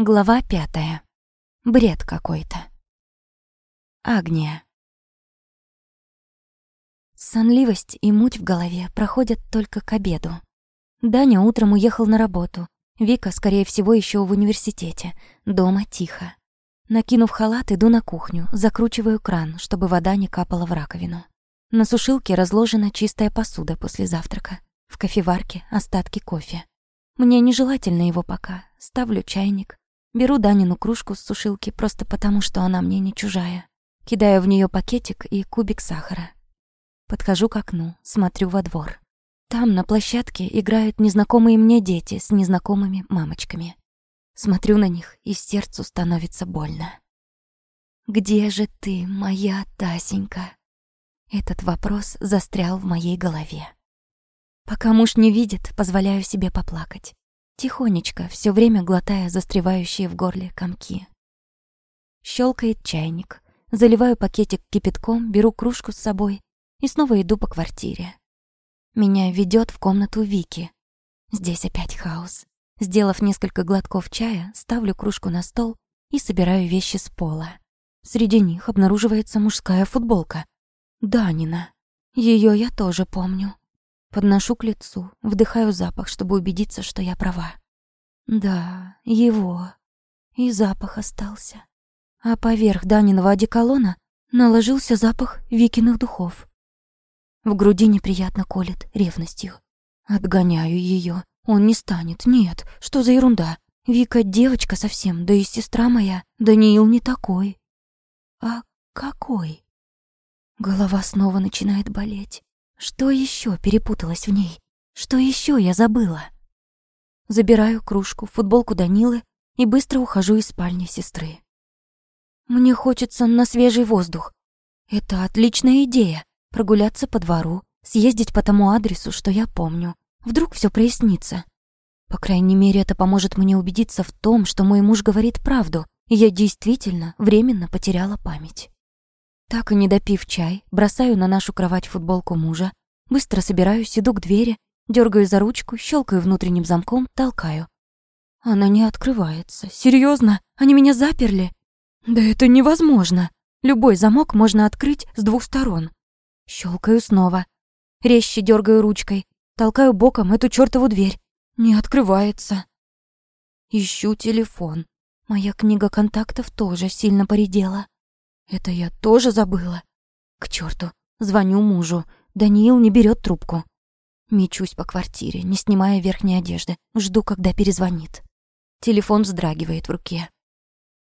Глава пятая. Бред какой-то. Агния. Сонливость и муть в голове проходят только к обеду. Даня утром уехал на работу. Вика, скорее всего, еще в университете. Дома тихо. Накинув халат, иду на кухню, закручиваю кран, чтобы вода не капала в раковину. На сушилке разложена чистая посуда после завтрака. В кофеварке остатки кофе. Мне нежелательно его пока. Ставлю чайник, Беру Данину кружку с сушилки просто потому, что она мне не чужая. Кидаю в нее пакетик и кубик сахара. Подхожу к окну, смотрю во двор. Там, на площадке, играют незнакомые мне дети с незнакомыми мамочками. Смотрю на них, и сердцу становится больно. «Где же ты, моя Тасенька?» Этот вопрос застрял в моей голове. Пока муж не видит, позволяю себе поплакать. Тихонечко, все время глотая застревающие в горле комки. Щелкает чайник. Заливаю пакетик кипятком, беру кружку с собой и снова иду по квартире. Меня ведет в комнату Вики. Здесь опять хаос. Сделав несколько глотков чая, ставлю кружку на стол и собираю вещи с пола. Среди них обнаруживается мужская футболка. Данина. Ее я тоже помню. Подношу к лицу, вдыхаю запах, чтобы убедиться, что я права. Да, его. И запах остался. А поверх Даниного одеколона наложился запах Викиных духов. В груди неприятно колет ревностью. Отгоняю ее. Он не станет. Нет, что за ерунда. Вика девочка совсем, да и сестра моя. Даниил не такой. А какой? Голова снова начинает болеть. Что еще перепуталось в ней? Что еще я забыла? Забираю кружку, футболку Данилы и быстро ухожу из спальни сестры. Мне хочется на свежий воздух. Это отличная идея — прогуляться по двору, съездить по тому адресу, что я помню. Вдруг все прояснится. По крайней мере, это поможет мне убедиться в том, что мой муж говорит правду, и я действительно временно потеряла память. Так и не допив чай, бросаю на нашу кровать футболку мужа, быстро собираюсь, иду к двери, дергаю за ручку, щелкаю внутренним замком, толкаю. Она не открывается. Серьезно? Они меня заперли? Да это невозможно. Любой замок можно открыть с двух сторон. Щелкаю снова. Резче дергаю ручкой, толкаю боком эту чёртову дверь. Не открывается. Ищу телефон. Моя книга контактов тоже сильно поредела. Это я тоже забыла. К черту, звоню мужу. Даниил не берет трубку. Мечусь по квартире, не снимая верхней одежды. Жду, когда перезвонит. Телефон вздрагивает в руке.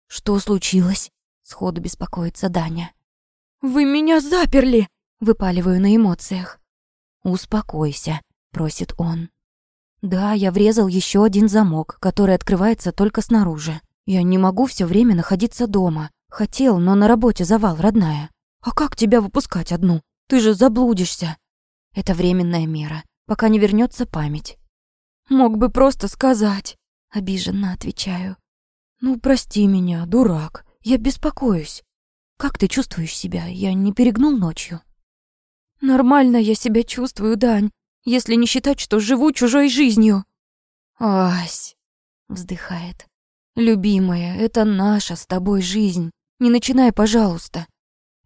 «Что случилось?» — сходу беспокоится Даня. «Вы меня заперли!» — выпаливаю на эмоциях. «Успокойся», — просит он. «Да, я врезал еще один замок, который открывается только снаружи. Я не могу все время находиться дома. Хотел, но на работе завал, родная. А как тебя выпускать одну? Ты же заблудишься. Это временная мера, пока не вернется память. Мог бы просто сказать. Обиженно отвечаю. Ну, прости меня, дурак. Я беспокоюсь. Как ты чувствуешь себя? Я не перегнул ночью? Нормально я себя чувствую, Дань, если не считать, что живу чужой жизнью. Ась, вздыхает. Любимая, это наша с тобой жизнь. Не начинай, пожалуйста.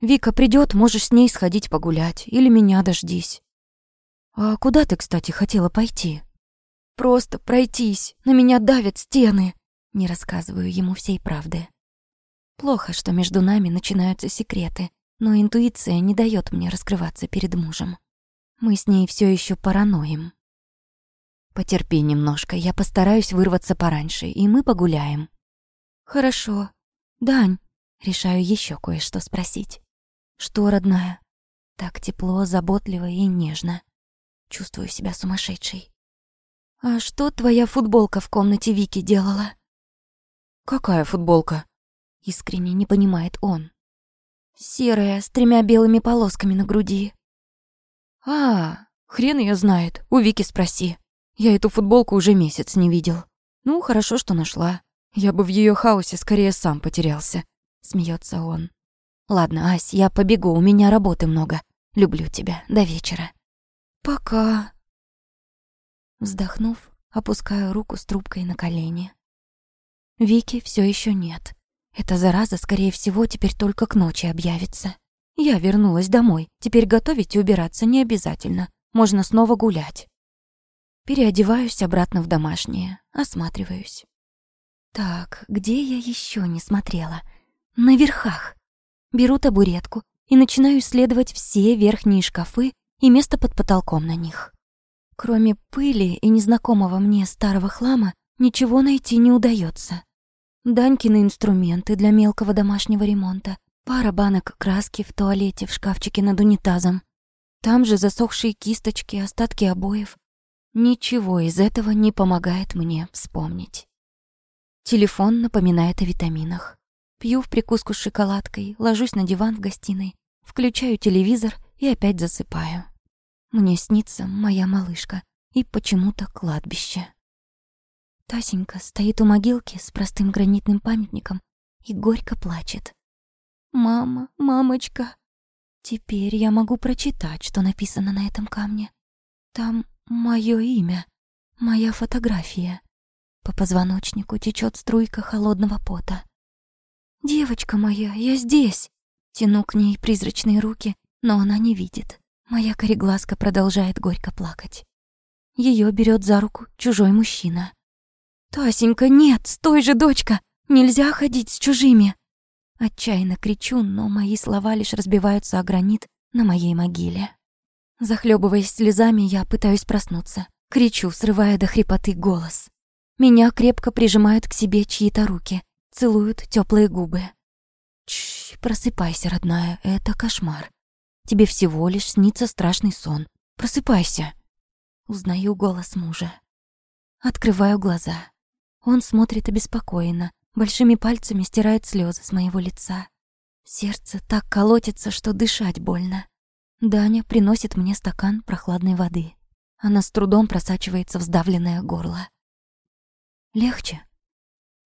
Вика придет, можешь с ней сходить погулять. Или меня дождись. А куда ты, кстати, хотела пойти? Просто пройтись. На меня давят стены. Не рассказываю ему всей правды. Плохо, что между нами начинаются секреты, но интуиция не дает мне раскрываться перед мужем. Мы с ней все еще параноим. Потерпи немножко, я постараюсь вырваться пораньше, и мы погуляем. Хорошо. Дань, Решаю еще кое-что спросить. Что, родная? Так тепло, заботливо и нежно. Чувствую себя сумасшедшей. А что твоя футболка в комнате Вики делала? Какая футболка? Искренне не понимает он. Серая, с тремя белыми полосками на груди. А, хрен ее знает, у Вики спроси. Я эту футболку уже месяц не видел. Ну, хорошо, что нашла. Я бы в ее хаосе скорее сам потерялся смеется он. Ладно, Ась, я побегу, у меня работы много. Люблю тебя. До вечера. Пока. Вздохнув, опускаю руку с трубкой на колени. Вики все еще нет. Эта зараза, скорее всего, теперь только к ночи объявится. Я вернулась домой. Теперь готовить и убираться не обязательно. Можно снова гулять. Переодеваюсь обратно в домашнее, осматриваюсь. Так, где я еще не смотрела? На верхах. Беру табуретку и начинаю исследовать все верхние шкафы и место под потолком на них. Кроме пыли и незнакомого мне старого хлама, ничего найти не удается. Данькины инструменты для мелкого домашнего ремонта, пара банок краски в туалете в шкафчике над унитазом. Там же засохшие кисточки, остатки обоев. Ничего из этого не помогает мне вспомнить. Телефон напоминает о витаминах. Пью в прикуску с шоколадкой, ложусь на диван в гостиной, включаю телевизор и опять засыпаю. Мне снится моя малышка и почему-то кладбище. Тасенька стоит у могилки с простым гранитным памятником и горько плачет. «Мама, мамочка!» Теперь я могу прочитать, что написано на этом камне. Там мое имя, моя фотография. По позвоночнику течет струйка холодного пота. «Девочка моя, я здесь!» Тяну к ней призрачные руки, но она не видит. Моя кореглазка продолжает горько плакать. Ее берет за руку чужой мужчина. «Тасенька, нет, стой же, дочка! Нельзя ходить с чужими!» Отчаянно кричу, но мои слова лишь разбиваются о гранит на моей могиле. Захлебываясь слезами, я пытаюсь проснуться. Кричу, срывая до хрипоты голос. Меня крепко прижимают к себе чьи-то руки, целуют теплые губы. Чш, просыпайся, родная, это кошмар. Тебе всего лишь снится страшный сон. Просыпайся. Узнаю голос мужа. Открываю глаза. Он смотрит обеспокоенно, большими пальцами стирает слезы с моего лица. Сердце так колотится, что дышать больно. Даня приносит мне стакан прохладной воды. Она с трудом просачивается в сдавленное горло. «Легче?»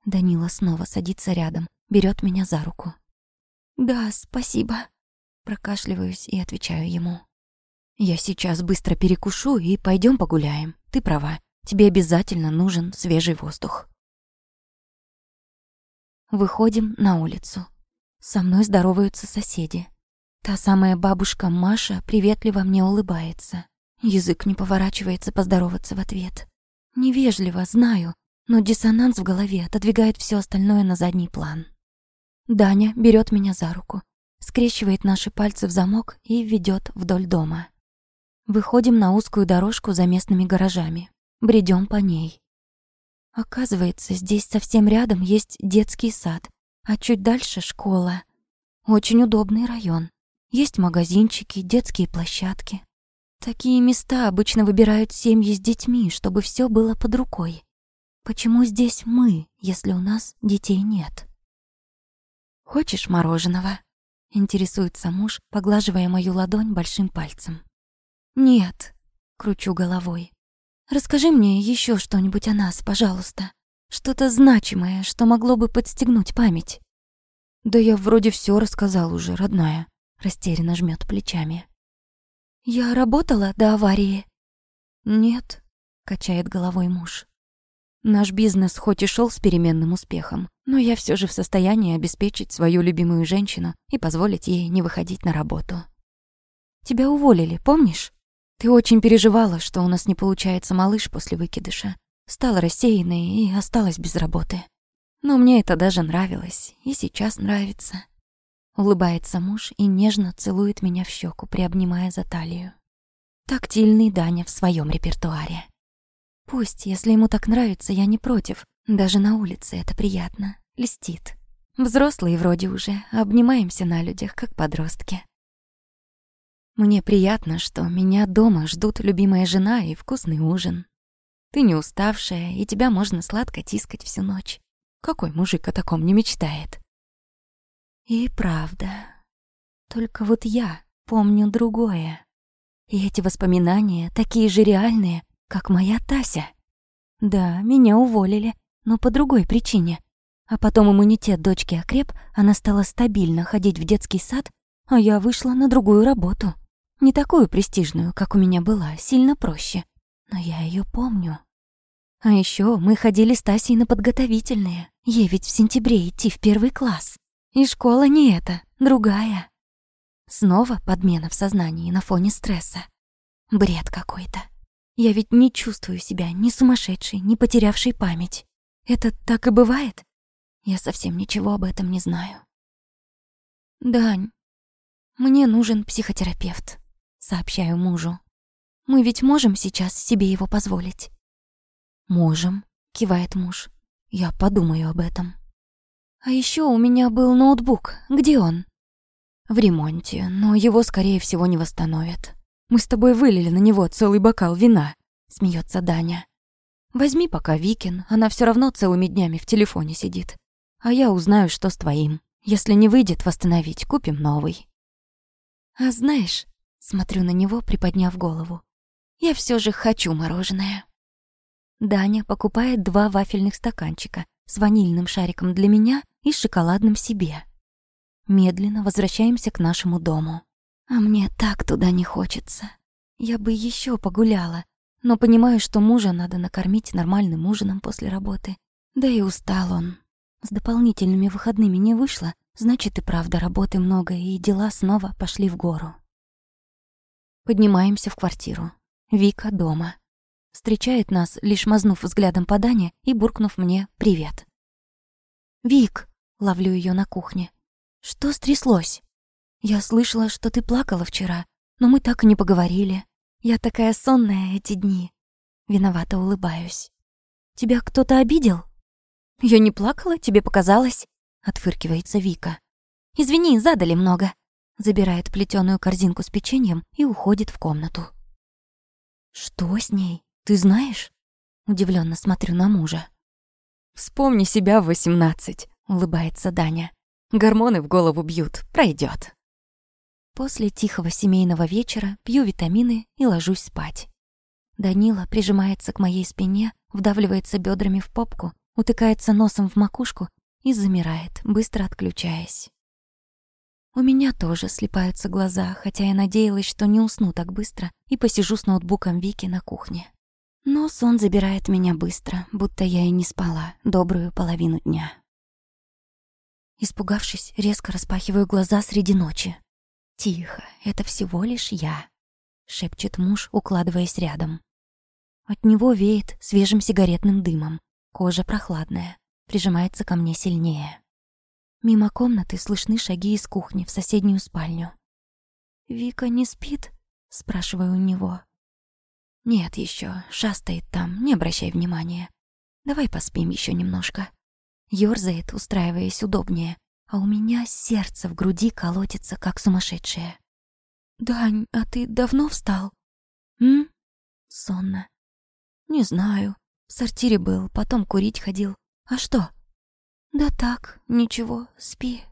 Данила снова садится рядом, берет меня за руку. «Да, спасибо». Прокашливаюсь и отвечаю ему. «Я сейчас быстро перекушу и пойдем погуляем. Ты права, тебе обязательно нужен свежий воздух». Выходим на улицу. Со мной здороваются соседи. Та самая бабушка Маша приветливо мне улыбается. Язык не поворачивается поздороваться в ответ. Невежливо, знаю, но диссонанс в голове отодвигает все остальное на задний план. Даня берет меня за руку, скрещивает наши пальцы в замок и ведет вдоль дома. Выходим на узкую дорожку за местными гаражами. Бредем по ней. Оказывается, здесь совсем рядом есть детский сад, а чуть дальше — школа. Очень удобный район. Есть магазинчики, детские площадки. Такие места обычно выбирают семьи с детьми, чтобы все было под рукой. Почему здесь мы, если у нас детей нет? «Хочешь мороженого?» — интересуется муж, поглаживая мою ладонь большим пальцем. «Нет», — кручу головой. Расскажи мне еще что-нибудь о нас, пожалуйста. Что-то значимое, что могло бы подстегнуть память. Да я вроде все рассказал уже, родная. Растерянно жмет плечами. Я работала до аварии. Нет, качает головой муж. Наш бизнес хоть и шел с переменным успехом, но я все же в состоянии обеспечить свою любимую женщину и позволить ей не выходить на работу. Тебя уволили, помнишь? Ты очень переживала, что у нас не получается малыш после выкидыша. Стала рассеянной и осталась без работы. Но мне это даже нравилось, и сейчас нравится. Улыбается муж и нежно целует меня в щеку, приобнимая за талию. Тактильный Даня в своем репертуаре. Пусть, если ему так нравится, я не против. Даже на улице это приятно. Льстит. Взрослые вроде уже, обнимаемся на людях, как подростки. Мне приятно, что меня дома ждут любимая жена и вкусный ужин. Ты не уставшая, и тебя можно сладко тискать всю ночь. Какой мужик о таком не мечтает? И правда. Только вот я помню другое. И эти воспоминания такие же реальные, как моя Тася. Да, меня уволили, но по другой причине. А потом иммунитет дочки окреп, она стала стабильно ходить в детский сад, а я вышла на другую работу. Не такую престижную, как у меня была, сильно проще. Но я ее помню. А еще мы ходили с Тасей на подготовительные. Ей ведь в сентябре идти в первый класс. И школа не эта, другая. Снова подмена в сознании на фоне стресса. Бред какой-то. Я ведь не чувствую себя ни сумасшедшей, ни потерявшей память. Это так и бывает? Я совсем ничего об этом не знаю. «Дань, мне нужен психотерапевт», — сообщаю мужу. «Мы ведь можем сейчас себе его позволить?» «Можем», — кивает муж. «Я подумаю об этом». «А еще у меня был ноутбук. Где он?» «В ремонте, но его, скорее всего, не восстановят. Мы с тобой вылили на него целый бокал вина», — смеется Даня. «Возьми пока Викин, она все равно целыми днями в телефоне сидит. А я узнаю, что с твоим. Если не выйдет восстановить, купим новый». «А знаешь...» — смотрю на него, приподняв голову. «Я все же хочу мороженое». Даня покупает два вафельных стаканчика с ванильным шариком для меня и шоколадным себе. Медленно возвращаемся к нашему дому. А мне так туда не хочется. Я бы еще погуляла, но понимаю, что мужа надо накормить нормальным ужином после работы. Да и устал он. С дополнительными выходными не вышло, значит и правда работы много, и дела снова пошли в гору. Поднимаемся в квартиру. Вика дома. Встречает нас, лишь мазнув взглядом по Дане и буркнув мне «Привет». «Вик!» — ловлю ее на кухне. «Что стряслось? Я слышала, что ты плакала вчера, но мы так и не поговорили. Я такая сонная эти дни». Виновато улыбаюсь. «Тебя кто-то обидел?» «Я не плакала, тебе показалось?» — отфыркивается Вика. «Извини, задали много». Забирает плетеную корзинку с печеньем и уходит в комнату. «Что с ней?» Ты знаешь? Удивленно смотрю на мужа. Вспомни себя в восемнадцать, улыбается Даня. Гормоны в голову бьют, пройдет. После тихого семейного вечера пью витамины и ложусь спать. Данила прижимается к моей спине, вдавливается бедрами в попку, утыкается носом в макушку и замирает, быстро отключаясь. У меня тоже слепаются глаза, хотя я надеялась, что не усну так быстро и посижу с ноутбуком Вики на кухне. Но сон забирает меня быстро, будто я и не спала добрую половину дня. Испугавшись, резко распахиваю глаза среди ночи. «Тихо, это всего лишь я», — шепчет муж, укладываясь рядом. От него веет свежим сигаретным дымом. Кожа прохладная, прижимается ко мне сильнее. Мимо комнаты слышны шаги из кухни в соседнюю спальню. «Вика не спит?» — спрашиваю у него. «Нет еще, шастает там, не обращай внимания. Давай поспим еще немножко». Ёрзает, устраиваясь удобнее, а у меня сердце в груди колотится, как сумасшедшее. «Дань, а ты давно встал?» «М?» Сонно. «Не знаю. В сортире был, потом курить ходил. А что?» «Да так, ничего, спи,